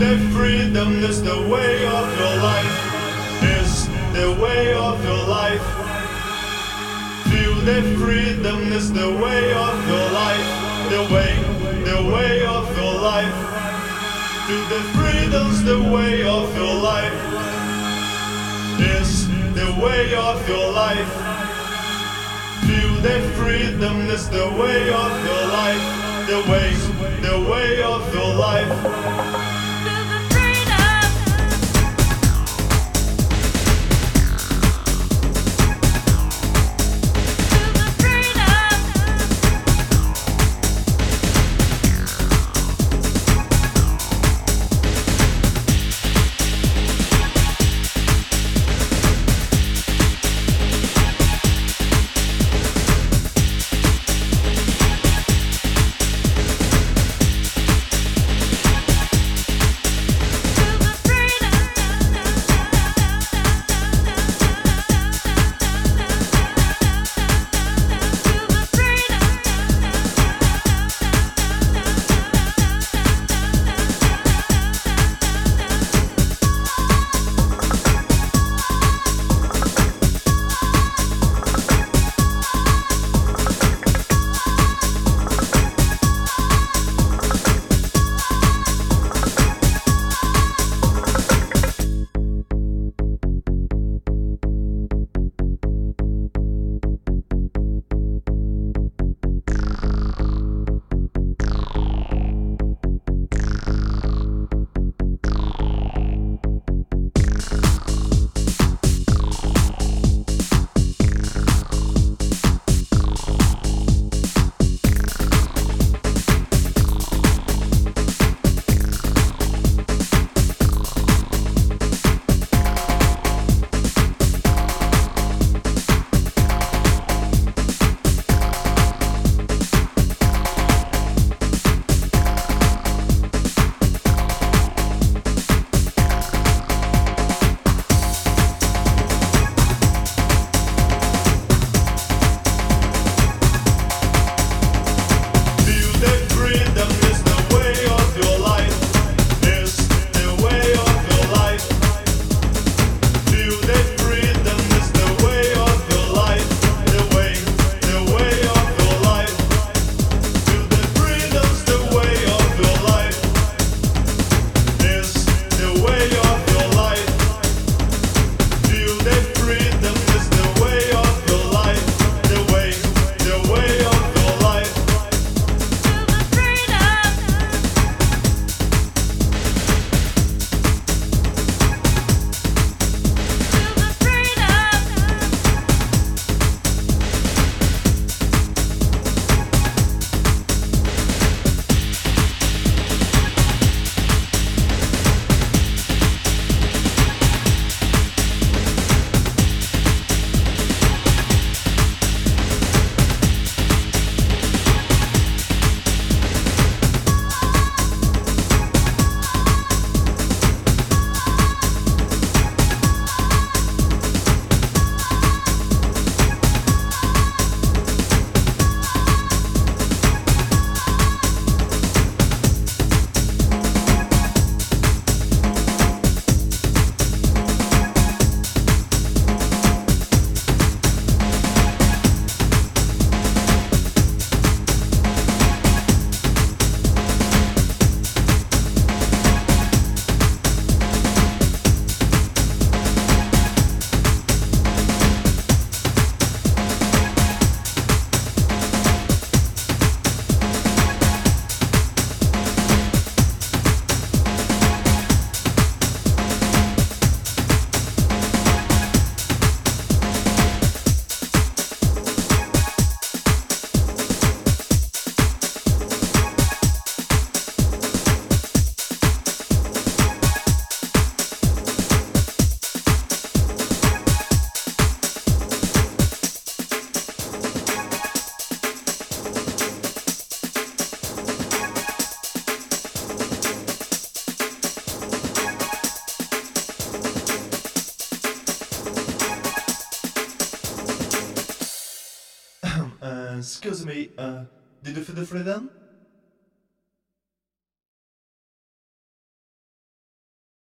the freedom is the way of your life. Is the way of your life. Feel the freedom is the way of your life. The way, the way of your life. Feel the freedom's the way of your life. Is the way of your life. Feel the freedom is the way of your life. The way, the way of your life. Excuse me, uh, did you feel the freedom?